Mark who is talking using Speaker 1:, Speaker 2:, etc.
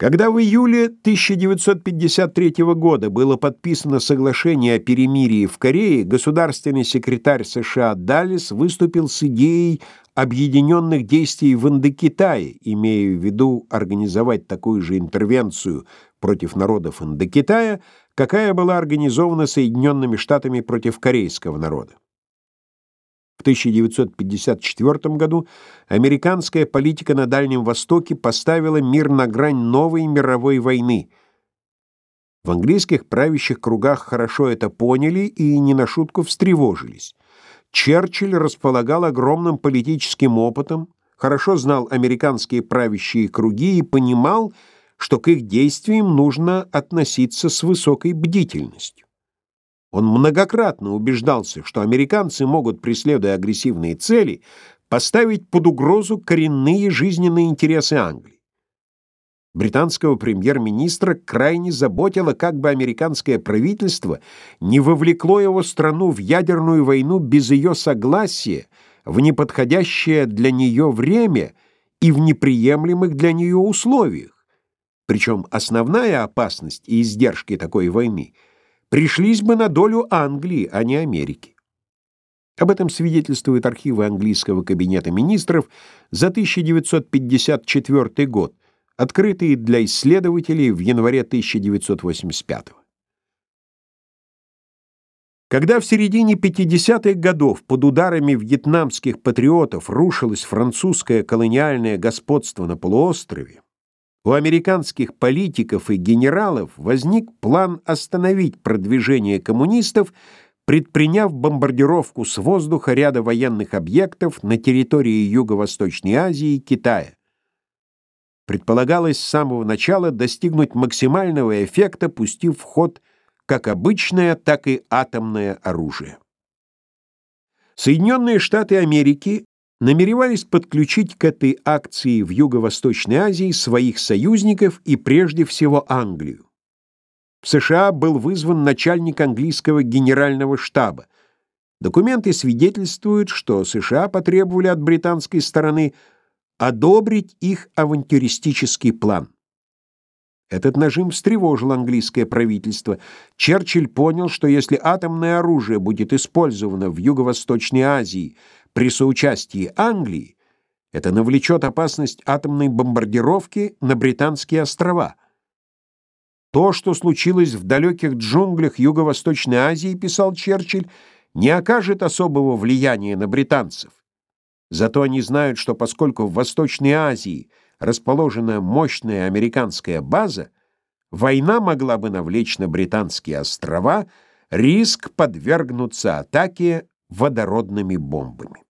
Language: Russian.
Speaker 1: Когда в июле 1953 года было подписано соглашение о перемирии в Корее, государственный секретарь США Даллес выступил с идеей объединенных действий в Индокитае, имея в виду организовать такую же интервенцию против народов Индокитая, какая была организована Соединенными Штатами против корейского народа. В 1954 году американская политика на Дальнем Востоке поставила мир на грань новой мировой войны. В английских правящих кругах хорошо это поняли и не на шутку встревожились. Черчилль располагал огромным политическим опытом, хорошо знал американские правящие круги и понимал, что к их действиям нужно относиться с высокой бдительностью. Он многократно убеждался, что американцы могут, преследуя агрессивные цели, поставить под угрозу коренные жизненные интересы Англии. Британского премьер-министра крайне заботило, как бы американское правительство не вовлекло его страну в ядерную войну без ее согласия, в неподходящее для нее время и в неприемлемых для нее условиях. Причем основная опасность и издержки такой войны – пришлись бы на долю Англии, а не Америки. Об этом свидетельствуют архивы английского кабинета министров за 1954 год, открытые для исследователей в январе 1985 года. Когда в середине 50-х годов под ударами вьетнамских патриотов рушилось французское колониальное господство на полуострове, у американских политиков и генералов возник план остановить продвижение коммунистов, предприняв бомбардировку с воздуха ряда военных объектов на территории Юго-Восточной Азии и Китая. Предполагалось с самого начала достигнуть максимального эффекта, пустив в ход как обычное, так и атомное оружие. Соединенные Штаты Америки намеревались подключить к этой акции в Юго-Восточной Азии своих союзников и прежде всего Англию. В США был вызван начальник английского генерального штаба. Документы свидетельствуют, что США потребовали от британской стороны одобрить их авантюристический план. Этот нажим встревожил английское правительство. Черчилль понял, что если атомное оружие будет использовано в Юго-Восточной Азии при соучастии Англии, это навлечет опасность атомной бомбардировки на Британские острова. То, что случилось в далеких джунглях Юго-Восточной Азии, писал Черчилль, не окажет особого влияния на британцев. Зато они знают, что поскольку в Восточной Азии расположена мощная американская база, война могла бы навлечь на британские острова риск подвергнуться атаке водородными бомбами.